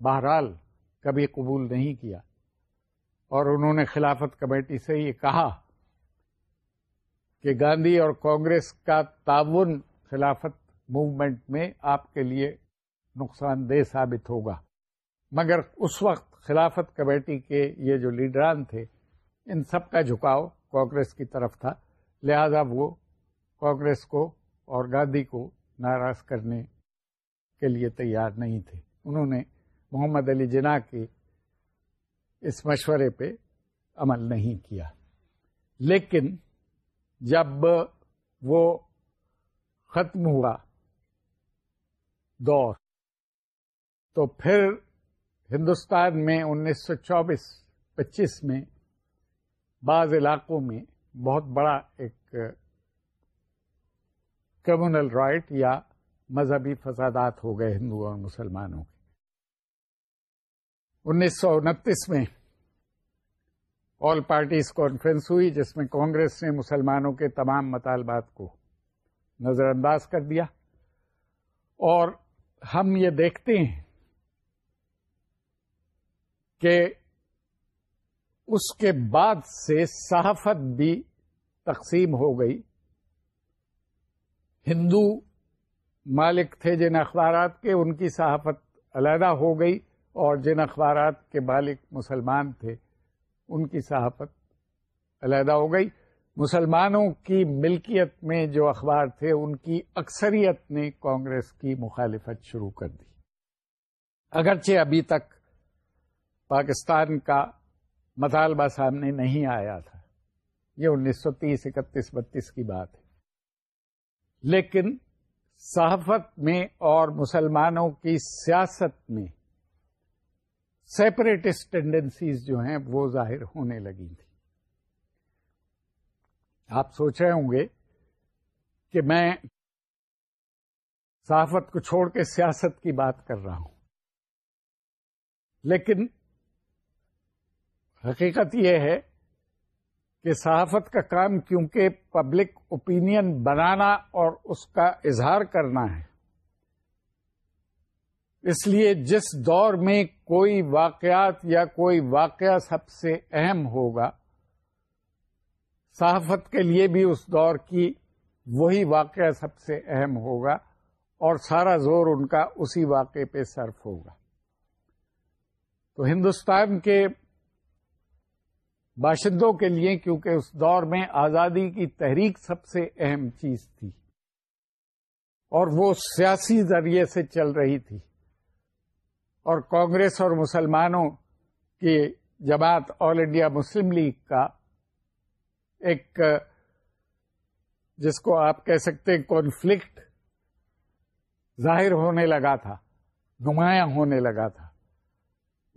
Speaker 1: بہرحال کبھی قبول نہیں کیا۔ اور انہوں نے خلافت کمیٹی سے یہ کہا کہ گاندھی اور کانگریس کا تعاون خلافت موومنٹ میں آپ کے لیے نقصان دہ ثابت ہوگا۔ مگر اس وقت خلافت کمیٹی کے یہ جو لیڈران تھے، ان سب کا جھکاؤ کانگریس کی طرف تھا۔ لہذا وہ کانگریس کو اور گاندھی کو ناراض کرنے کے لیے تیار نہیں تھے۔ انہوں نے محمد علی جناح کے اس مشورے پہ عمل نہیں کیا۔ لیکن جب وہ ختم ہوا دور، تو پھر ہندوستان میں انیس سو چوبیس، پچیس میں بعض علاقوں میں بہت بڑا ایک کمیونل رائٹ یا مذہبی فسادات ہو گئے ہندوؤں اور مسلمانوں انیس سو انتیس میں آل پارٹیز کانفرنس ہوئی، جس میں کانگریس نے مسلمانوں کے تمام مطالبات کو نظر انداز کر دیا۔ اور ہم یہ دیکھتے ہیں کہ اس کے بعد سے صحافت بھی تقسیم ہو گئی۔ ہندو مالک تھے جن اخبارات کے، ان کی صحافت علیحدہ ہو گئی۔ اور جن اخبارات کے مالک مسلمان تھے، ان کی صحافت علیحدہ ہو گئی۔ مسلمانوں کی ملکیت میں جو اخبار تھے، ان کی اکثریت نے کانگریس کی مخالفت شروع کر دی۔ اگرچہ ابھی تک پاکستان کا مطالبہ سامنے نہیں آیا تھا، یہ انیس سو تیس، اکتیس بتیس کی بات ہے۔ لیکن صحافت میں اور مسلمانوں کی سیاست میں سیپریٹسٹ ٹینڈنسیز جو ہیں وہ ظاہر ہونے لگی تھی آپ سوچ رہے ہوں گے کہ میں صحافت کو چھوڑ کے سیاست کی بات کر رہا ہوں، لیکن حقیقت یہ ہے کہ صحافت کا کام کیونکہ پبلک اوپینین بنانا اور اس کا اظہار کرنا ہے۔ اس لیے جس دور میں کوئی واقعات یا کوئی واقعہ سب سے اہم ہوگا، صحافت کے لیے بھی اس دور کی وہی واقعہ سب سے اہم ہوگا اور سارا زور ان کا اسی واقعے پہ صرف ہوگا۔ تو ہندوستان کے باشندوں کے لیے کیونکہ اس دور میں آزادی کی تحریک سب سے اہم چیز تھی اور وہ سیاسی ذریعے سے چل رہی تھی۔ اور کانگریس اور مسلمانوں کی جماعت آل انڈیا مسلم لیگ کا ایک، جس کو آپ کہہ سکتے کانفلکٹ ظاہر ہونے لگا تھا، نمایاں ہونے لگا تھا۔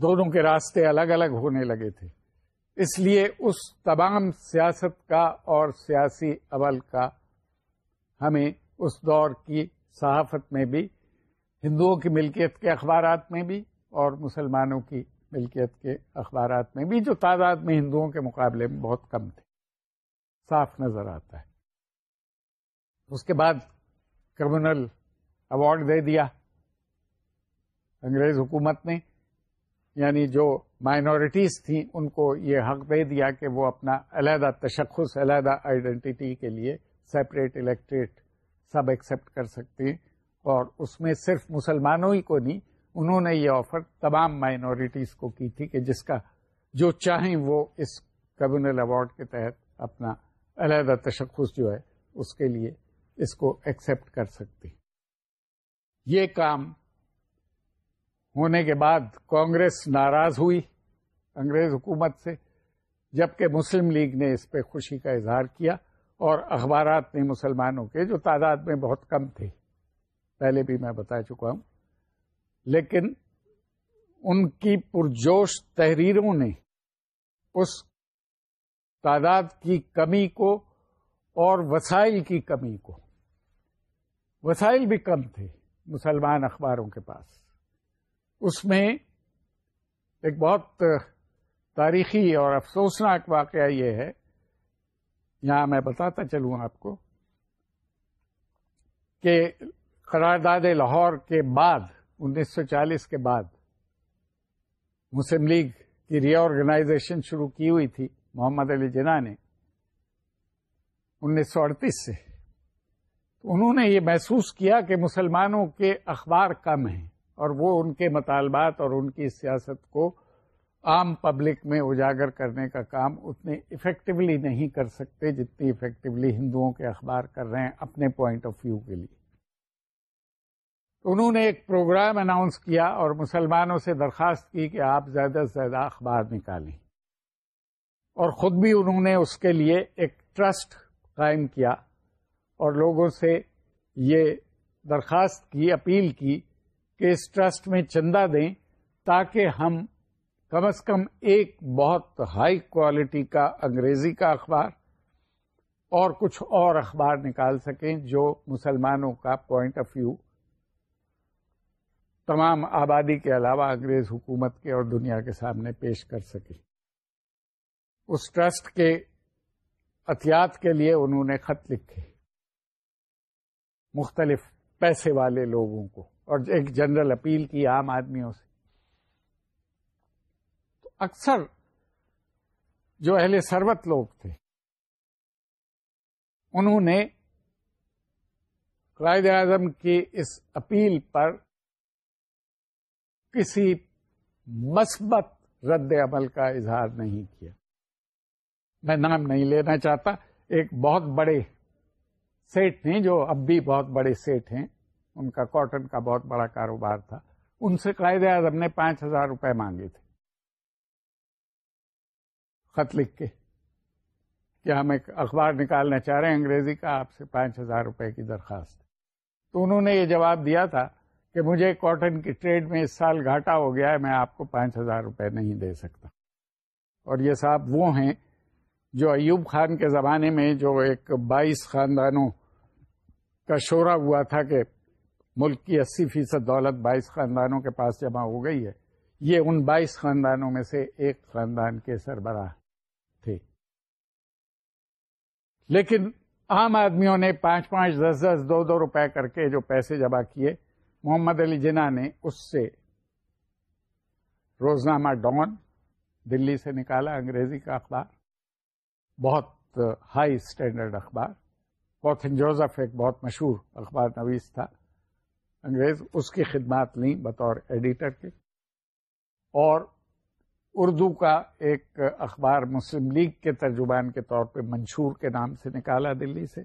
Speaker 1: دونوں کے راستے الگ الگ ہونے لگے تھے۔ اس لیے اس تمام سیاست کا اور سیاسی عمل کا ہمیں اس دور کی صحافت میں بھی ہندوؤں کی ملکیت کے اخبارات میں بھی اور مسلمانوں کی ملکیت کے اخبارات میں بھی جو تعداد میں ہندوؤں کے مقابلے میں بہت کم تھے۔ صاف نظر آتا ہے۔ اس کے بعد کمیونل ایوارڈ دے دیا۔ انگریز حکومت نے یعنی جو مائنورٹیز تھیں، ان کو یہ حق دے دیا کہ وہ اپنا علیحدہ تشخص، علیحدہ آئیڈینٹی کے لیے سیپریٹ الیکٹریٹ سب ایکسپٹ کر سکتے ہیں۔ اور اس میں صرف مسلمانوں ہی کو نہیں، انہوں نے یہ آفر تمام مائنورٹیز کو کی تھی کہ جس کا جو چاہیں وہ اس کمیونل ایوارڈ کے تحت اپنا علیحدہ تشخص جو ہے، اس کے لیے اس کو ایکسپٹ کر سکتے یہ کام ہونے کے بعد کانگریس ناراض ہوئی انگریز حکومت سے، جبکہ مسلم لیگ نے اس پہ خوشی کا اظہار کیا اور اخبارات نے مسلمانوں کے جو تعداد میں بہت کم تھے۔ پہلے بھی میں بتا چکا ہوں۔ لیکن ان کی پرجوش تحریروں نے اس تعداد کی کمی کو اور وسائل کی کمی کو، وسائل بھی کم تھے مسلمان اخباروں کے پاس۔ اس میں ایک بہت تاریخی اور افسوسناک واقعہ یہ ہے۔ یہاں میں بتاتا چلوں آپ کو کہ قرارداد لاہور کے بعد، انیس سو چالیس کے بعد مسلم لیگ کی ری آرگنائزیشن شروع کی ہوئی تھی، محمد علی جناح نے انیس سو اڑتیس سے۔ انہوں نے یہ محسوس کیا کہ مسلمانوں کے اخبار کم ہیں اور وہ ان کے مطالبات اور ان کی سیاست کو عام پبلک میں اجاگر کرنے کا کام اتنے افیکٹولی نہیں کر سکتے جتنی افیکٹولی ہندوؤں کے اخبار کر رہے ہیں اپنے پوائنٹ آف ویو کے لیے۔ انہوں نے ایک پروگرام اناؤنس کیا اور مسلمانوں سے درخواست کی کہ آپ زیادہ سے زیادہ اخبار نکالیں۔ اور خود بھی انہوں نے اس کے لیے ایک ٹرسٹ قائم کیا اور لوگوں سے یہ درخواست کی، اپیل کی کہ اس ٹرسٹ میں چندہ دیں تاکہ ہم کم از کم ایک بہت ہائی کوالٹی کا انگریزی کا اخبار اور کچھ اور اخبار نکال سکیں جو مسلمانوں کا پوائنٹ آف ویو تمام آبادی کے علاوہ انگریز حکومت کے اور دنیا کے سامنے پیش کر سکے۔ اس ٹرسٹ کے احتیاط کے لیے انہوں نے خط لکھے۔ مختلف پیسے والے لوگوں کو اور ایک جنرل اپیل کی عام آدمیوں سے۔ تو اکثر جو اہل سروت لوگ تھے، انہوں نے قائد اعظم کی اس اپیل پر کسی مثبت رد عمل کا اظہار نہیں کیا۔ میں نام نہیں لینا چاہتا، ایک بہت بڑے سیٹ ہیں جو اب بھی بہت بڑے سیٹ ہیں۔ ان کا کاٹن کا بہت بڑا کاروبار تھا۔ ان سے قائد اعظم نے پانچ ہزار روپے مانگے تھے۔ خط لکھ کے کہ ہم ایک اخبار نکالنا چاہ رہے ہیں؟ انگریزی کا آپ سے پانچ ہزار روپے کی درخواست۔ تو انہوں نے یہ جواب دیا تھا کہ مجھے کاٹن کی ٹریڈ میں اس سال گھاٹا ہو گیا ہے، میں آپ کو پانچ ہزار روپے نہیں دے سکتا۔ اور یہ صاحب وہ ہیں جو ایوب خان کے زمانے میں جو ایک بائیس خاندانوں کا شورا ہوا تھا کہ ملک کی اسی فیصد دولت بائیس خاندانوں کے پاس جمع ہو گئی ہے۔ یہ ان بائیس خاندانوں میں سے ایک خاندان کے سربراہ تھے۔ لیکن عام آدمیوں نے پانچ پانچ دس دس دو دو روپے کر کے جو پیسے جمع کیے محمد علی جناح نے اس سے روزنامہ ڈان دلی سے نکالا، انگریزی کا اخبار، بہت ہائی اسٹینڈرڈ اخبار۔ کوتھن جوزف ایک بہت مشہور اخبار نویس تھا، انگریز اس کی خدمات لیں بطور ایڈیٹر کے۔ اور اردو کا ایک اخبار مسلم لیگ کے ترجمان کے طور پہ منشور کے نام سے نکالا دلی سے۔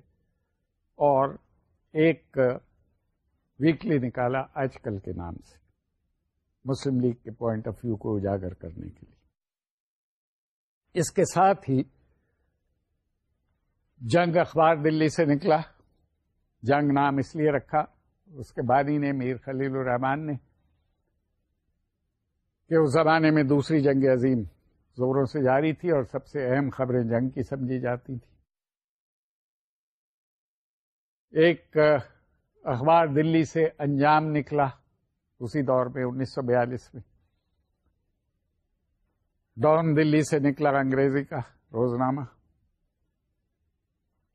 Speaker 1: اور ایک ویکلی نکالا آج کل کے نام سے۔ مسلم لیگ کے پوائنٹ آف ویو کو اجاگر کرنے کے لیے۔ اس کے ساتھ ہی جنگ اخبار دلی سے نکلا۔ جنگ نام اس لیے رکھا، اس کے بانی نے میر خلیل الرحمان نے، کہ اس زمانے میں دوسری جنگ عظیم زوروں سے جاری تھی اور سب سے اہم خبریں جنگ کی سمجھی جاتی تھی ایک اخبار دلی سے انجام نکلا، اسی دور میں انیس سو بیالیس میں۔ ڈون دلی سے نکلا انگریزی کا روزنامہ۔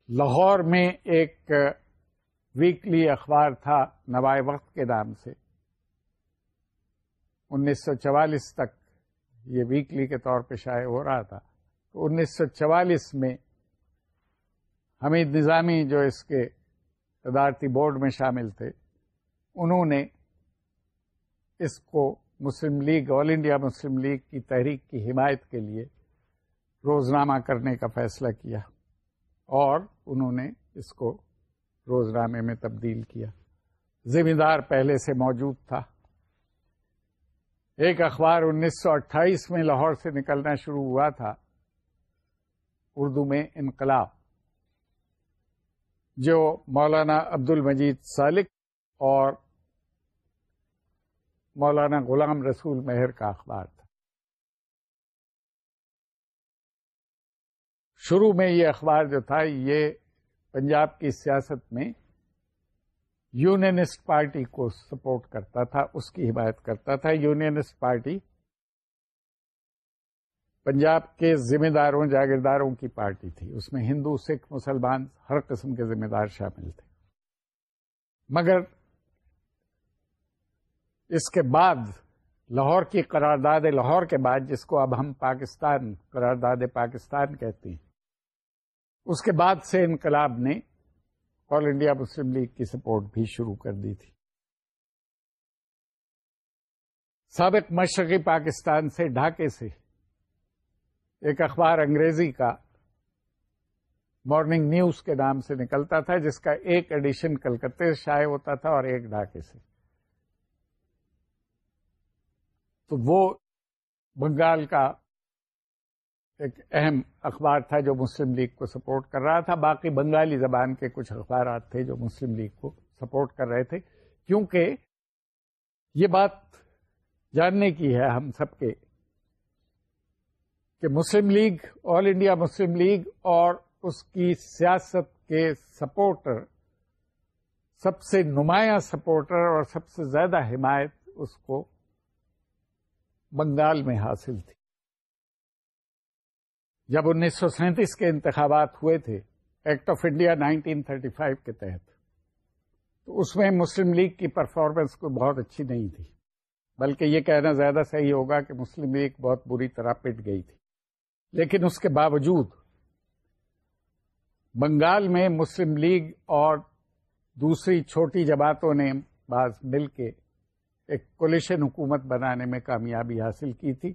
Speaker 1: لاہور میں ایک ویکلی اخبار تھا نوائے وقت کے نام سے۔ انیس سو چوالیس تک یہ ویکلی کے طور پہ شائع ہو رہا تھا۔ تو انیس سو چوالیس میں حمید نظامی جو اس کے صدارتی بورڈ میں شامل تھے۔ انہوں نے اس کو Muslim League, All India Muslim League کی تحریک کی حمایت کے لیے روزنامہ کرنے کا فیصلہ کیا اور انہوں نے اس کو روزنامے میں تبدیل کیا۔ ذمہ دار پہلے سے موجود تھا۔ ایک اخبار انیس سو اٹھائیس میں لاہور سے نکلنا شروع ہوا تھا۔ اردو میں انقلاب۔ جو مولانا عبد المجید سالک اور مولانا غلام رسول مہر کا اخبار تھا۔ شروع میں یہ اخبار جو تھا، یہ پنجاب کی سیاست میں یونینسٹ پارٹی کو سپورٹ کرتا تھا، اس کی حمایت کرتا تھا۔ یونینسٹ پارٹی پنجاب کے ذمہ داروں، جاگیرداروں کی پارٹی تھی۔ اس میں ہندو، سکھ، مسلمان ہر قسم کے ذمہ دار شامل تھے۔ مگر اس کے بعد لاہور کی قرارداد لاہور کے بعد، جس کو اب ہم پاکستان، قرارداد پاکستان کہتے ہیں، اس کے بعد سے انقلاب نے آل انڈیا مسلم لیگ کی سپورٹ بھی شروع کر دی تھی۔ سابق مشرقی پاکستان سے ڈھاکے سے ایک اخبار انگریزی کا مارننگ نیوز کے نام سے نکلتا تھا، جس کا ایک ایڈیشن کلکتے سے شائع ہوتا تھا اور ایک ڈھاکے سے۔ تو وہ بنگال کا ایک اہم اخبار تھا جو مسلم لیگ کو سپورٹ کر رہا تھا۔ باقی بنگالی زبان کے کچھ اخبارات تھے جو مسلم لیگ کو سپورٹ کر رہے تھے۔ کیونکہ یہ بات جاننے کی ہے ہم سب کے کہ Muslim League, All India Muslim League اور اس کی سیاست کے سپورٹر، سب سے نمایاں سپورٹر اور سب سے زیادہ حمایت اس کو بنگال میں حاصل تھی۔ جب انیس سو سینتیس کے انتخابات ہوئے تھے Act of India nineteen thirty five کے تحت، تو اس میں مسلم لیگ کی پرفارمنس کو بہت اچھی نہیں تھی، بلکہ یہ کہنا زیادہ صحیح ہوگا کہ مسلم لیگ بہت بری طرح پٹ گئی تھی۔ لیکن اس کے باوجود بنگال میں مسلم لیگ اور دوسری چھوٹی جماعتوں نے بعض مل کے ایک کولیشن حکومت بنانے میں کامیابی حاصل کی تھی،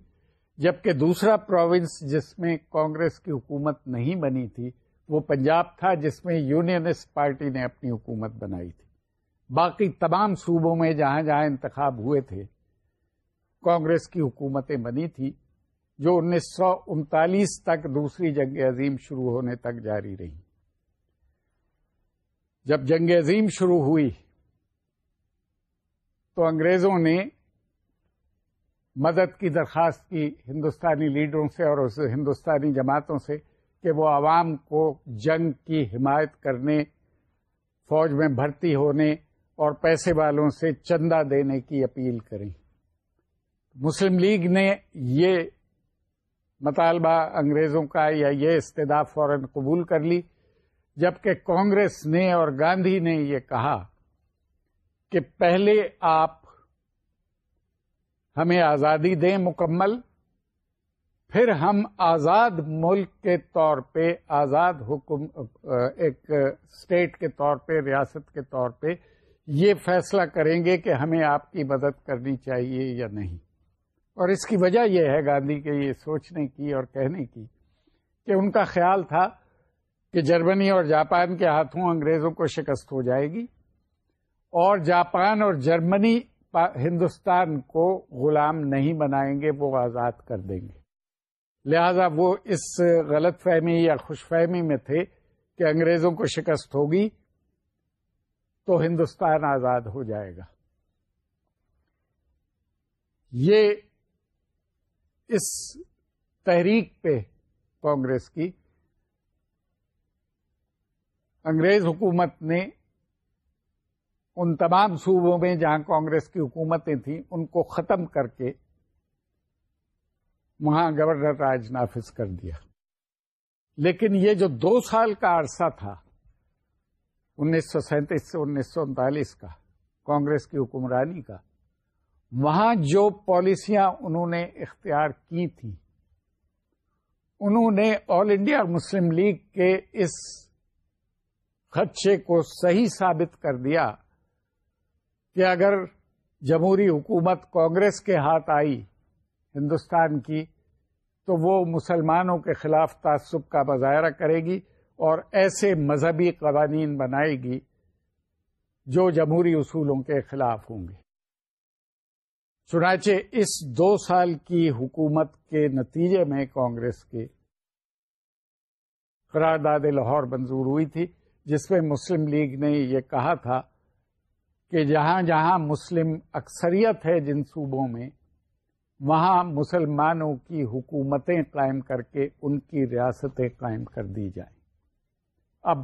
Speaker 1: جبکہ دوسرا پروونس جس میں کانگریس کی حکومت نہیں بنی تھی، وہ پنجاب تھا، جس میں یونینسٹ پارٹی نے اپنی حکومت بنائی تھی۔ باقی تمام صوبوں میں جہاں جہاں انتخاب ہوئے تھے، کانگریس کی حکومتیں بنی تھی جو انیس سو انتالیس تک دوسری جنگ عظیم شروع ہونے تک جاری رہی۔ جب جنگ عظیم شروع ہوئی، تو انگریزوں نے مدد کی درخواست کی ہندوستانی لیڈروں سے اور اس ہندوستانی جماعتوں سے کہ وہ عوام کو جنگ کی حمایت کرنے، فوج میں بھرتی ہونے اور پیسے والوں سے چندہ دینے کی اپیل کریں۔ مسلم لیگ نے یہ مطالبہ انگریزوں کا یا یہ استدا فوراً قبول کر لی، جبکہ کانگریس نے اور گاندھی نے یہ کہا کہ پہلے آپ ہمیں آزادی دیں مکمل، پھر ہم آزاد ملک کے طور پہ، آزاد حکم، ایک اسٹیٹ کے طور پہ، ریاست کے طور پہ یہ فیصلہ کریں گے کہ ہمیں آپ کی مدد کرنی چاہیے یا نہیں۔ اور اس کی وجہ یہ ہے گاندھی کے یہ سوچنے کی اور کہنے کی کہ ان کا خیال تھا کہ جرمنی اور جاپان کے ہاتھوں انگریزوں کو شکست ہو جائے گی اور جاپان اور جرمنی ہندوستان کو غلام نہیں بنائیں گے، وہ آزاد کر دیں گے۔ لہذا وہ اس غلط فہمی یا خوش فہمی میں تھے کہ انگریزوں کو شکست ہوگی تو ہندوستان آزاد ہو جائے گا۔ یہ اس تحریک پہ کانگریس کی، انگریز حکومت نے ان تمام صوبوں میں جہاں کانگریس کی حکومتیں تھیں، ان کو ختم کر کے وہاں گورنر راج نافذ کر دیا۔ لیکن یہ جو دو سال کا عرصہ تھا، انیس سو سینتیس سے انیس سو انتالیس کا، کانگریس کی حکمرانی کا وہاں جو پالیسیاں انہوں نے اختیار کی تھیں، انہوں نے آل انڈیا مسلم لیگ کے اس خدشے کو صحیح ثابت کر دیا کہ اگر جمہوری حکومت کانگریس کے ہاتھ آئی ہندوستان کی، تو وہ مسلمانوں کے خلاف تعصب کا مظاہرہ کرے گی اور ایسے مذہبی قوانین بنائے گی جو جمہوری اصولوں کے خلاف ہوں گے۔ چنانچہ اس دو سال کی حکومت کے نتیجے میں کانگریس کے قرارداد لاہور منظور ہوئی تھی، جس میں مسلم لیگ نے یہ کہا تھا کہ جہاں جہاں مسلم اکثریت ہے جن صوبوں میں، وہاں مسلمانوں کی حکومتیں قائم کر کے ان کی ریاستیں قائم کر دی جائیں۔ اب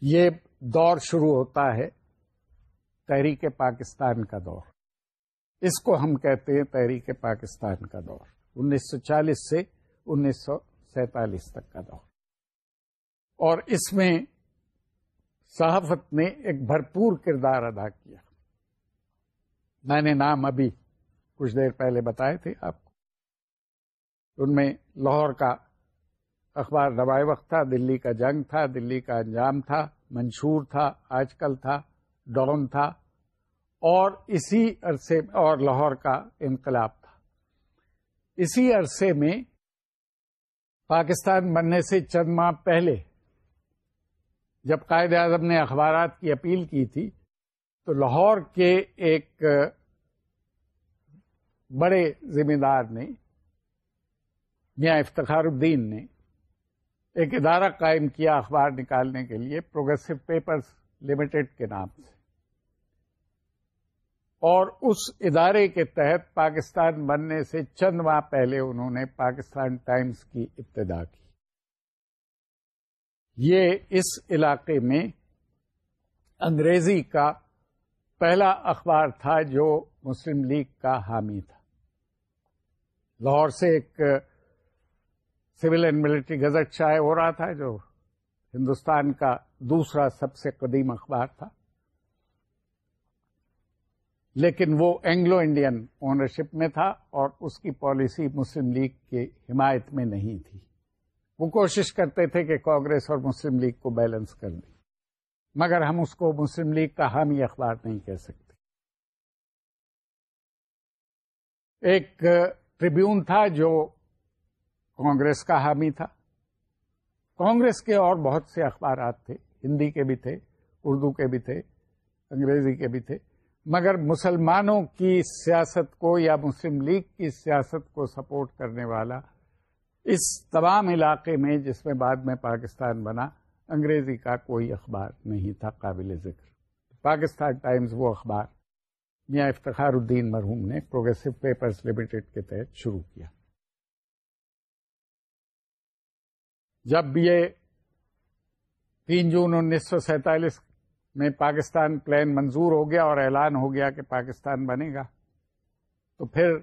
Speaker 1: یہ دور شروع ہوتا ہے۔ تحریک پاکستان کا دور۔ اس کو ہم کہتے ہیں تحریک پاکستان کا دور۔ انیس سو چالیس سے انیس سو سینتالیس تک کا دور۔ اور اس میں صحافت نے ایک بھرپور کردار ادا کیا۔ میں نے نام ابھی کچھ دیر پہلے بتائے تھے آپ کو۔ ان میں لاہور کا اخبار روائے وقت تھا، دلی کا جنگ تھا، دلی کا انجام تھا، منشور تھا، آج کل تھا۔ ڈون تھا اور اسی عرصے اور لاہور کا انقلاب تھا۔ اسی عرصے میں پاکستان بننے سے چند ماہ پہلے جب قائد اعظم نے اخبارات کی اپیل کی تھی، تو لاہور کے ایک بڑے ذمہ دار نے، میاں افتخار الدین نے ایک ادارہ قائم کیا اخبار نکالنے کے لیے، پروگریسو پیپرز لمیٹڈ کے نام سے۔ اور اس ادارے کے تحت پاکستان بننے سے چند ماہ پہلے انہوں نے پاکستان ٹائمز کی ابتدا کی۔ یہ اس علاقے میں انگریزی کا پہلا اخبار تھا جو مسلم لیگ کا حامی تھا۔ لاہور سے ایک سول اینڈ ملٹری گزٹ شائع ہو رہا تھا جو ہندوستان کا دوسرا سب سے قدیم اخبار تھا۔ لیکن وہ اینگلو انڈین اونرشپ میں تھا اور اس کی پالیسی مسلم لیگ کی حمایت میں نہیں تھی۔ وہ کوشش کرتے تھے کہ کانگریس اور مسلم لیگ کو بیلنس کر دیں مگر ہم اس کو مسلم لیگ کا حامی اخبار نہیں کہہ سکتے۔ ایک ٹریبیون تھا جو کانگریس کا حامی تھا۔ کانگریس کے اور بہت سے اخبارات تھے، ہندی کے بھی تھے، اردو کے بھی تھے، انگریزی کے بھی تھے۔ مگر مسلمانوں کی سیاست کو یا مسلم لیگ کی سیاست کو سپورٹ کرنے والا اس تمام علاقے میں جس میں بعد میں پاکستان بنا، انگریزی کا کوئی اخبار نہیں تھا قابل ذکر۔ پاکستان ٹائمز وہ اخبار میاں افتخار الدین مرحوم نے پروگریسو پیپرز لمیٹڈ کے تحت شروع کیا۔ جب یہ تین جون انیس سو سینتالیس میں پاکستان پلان منظور ہو گیا اور اعلان ہو گیا کہ پاکستان بنے گا۔ تو پھر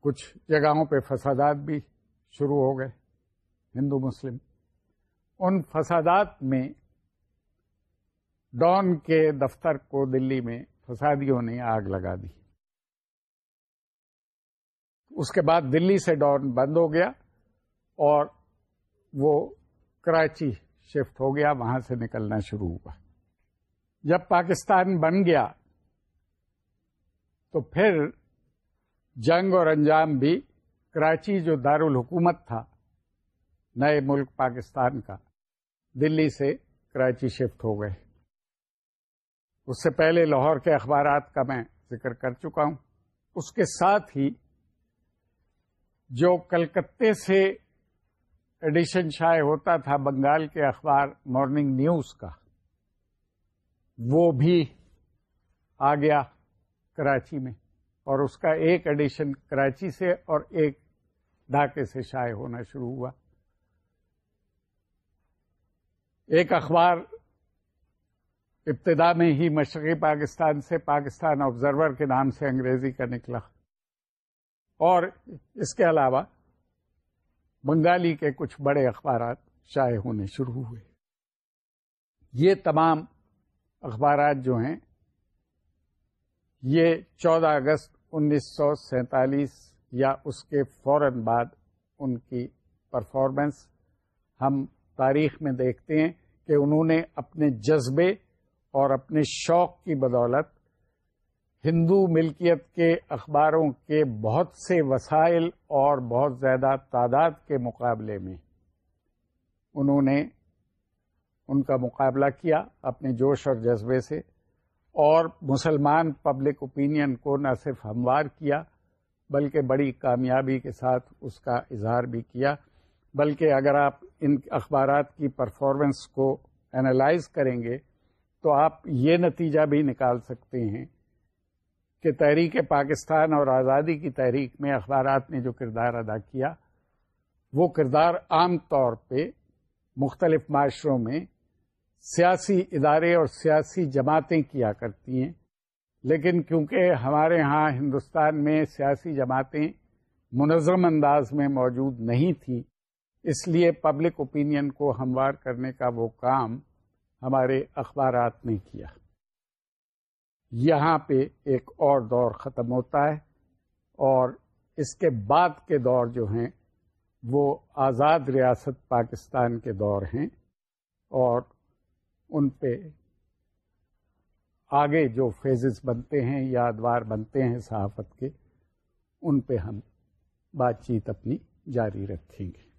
Speaker 1: کچھ جگہوں پہ فسادات بھی شروع ہو گئے، ہندو، مسلم۔ ان فسادات میں ڈان کے دفتر کو دلی میں فسادیوں نے آگ لگا دی۔ اس کے بعد دلی سے ڈان بند ہو گیا اور وہ کراچی شفٹ ہو گیا، وہاں سے نکلنا شروع ہوا۔ جب پاکستان بن گیا، تو پھر جنگ اور انجام بھی کراچی، جو دارالحکومت تھا، نئے ملک پاکستان کا، دلی سے کراچی شفٹ ہو گئے۔ اس سے پہلے لاہور کے اخبارات کا میں ذکر کر چکا ہوں۔ اس کے ساتھ ہی جو کلکتے سے ایڈیشن شائع ہوتا تھا بنگال کے اخبار مارننگ نیوز کا۔ وہ بھی آ گیا کراچی میں اور اس کا ایک ایڈیشن کراچی سے اور ایک ڈھاکے سے شائع ہونا شروع ہوا۔ ایک اخبار ابتدا میں ہی مشرقی پاکستان سے پاکستان آبزرور کے نام سے انگریزی کا نکلا اور اس کے علاوہ بنگالی کے کچھ بڑے اخبارات شائع ہونے شروع ہوئے۔ یہ تمام اخبارات جو ہیں، یہ چودہ اگست انیس سو سینتالیس یا اس کے فوراً بعد ان کی پرفارمنس ہم تاریخ میں دیکھتے ہیں کہ انہوں نے اپنے جذبے اور اپنے شوق کی بدولت ہندو ملکیت کے اخباروں کے بہت سے وسائل اور بہت زیادہ تعداد کے مقابلے میں انہوں نے ان کا مقابلہ کیا اپنے جوش اور جذبے سے اور مسلمان پبلک اوپینین کو نہ صرف ہموار کیا بلکہ بڑی کامیابی کے ساتھ اس کا اظہار بھی کیا بلکہ اگر آپ ان اخبارات کی پرفارمنس کو اینالائز کریں گے تو آپ یہ نتیجہ بھی نکال سکتے ہیں کہ تحریک پاکستان اور آزادی کی تحریک میں اخبارات نے جو کردار ادا کیا، وہ کردار عام طور پہ مختلف معاشروں میں سیاسی ادارے اور سیاسی جماعتیں کیا کرتی ہیں، لیکن کیونکہ ہمارے ہاں ہندوستان میں سیاسی جماعتیں منظم انداز میں موجود نہیں تھیں، اس لیے پبلک اوپینین کو ہموار کرنے کا وہ کام ہمارے اخبارات نے کیا۔ یہاں پہ ایک اور دور ختم ہوتا ہے اور اس کے بعد کے دور جو ہیں وہ آزاد ریاست پاکستان کے دور ہیں اور ان پہ آگے جو فیزز بنتے ہیں یا ادوار بنتے ہیں صحافت کے، ان پہ ہم بات چیت اپنی جاری رکھیں گے۔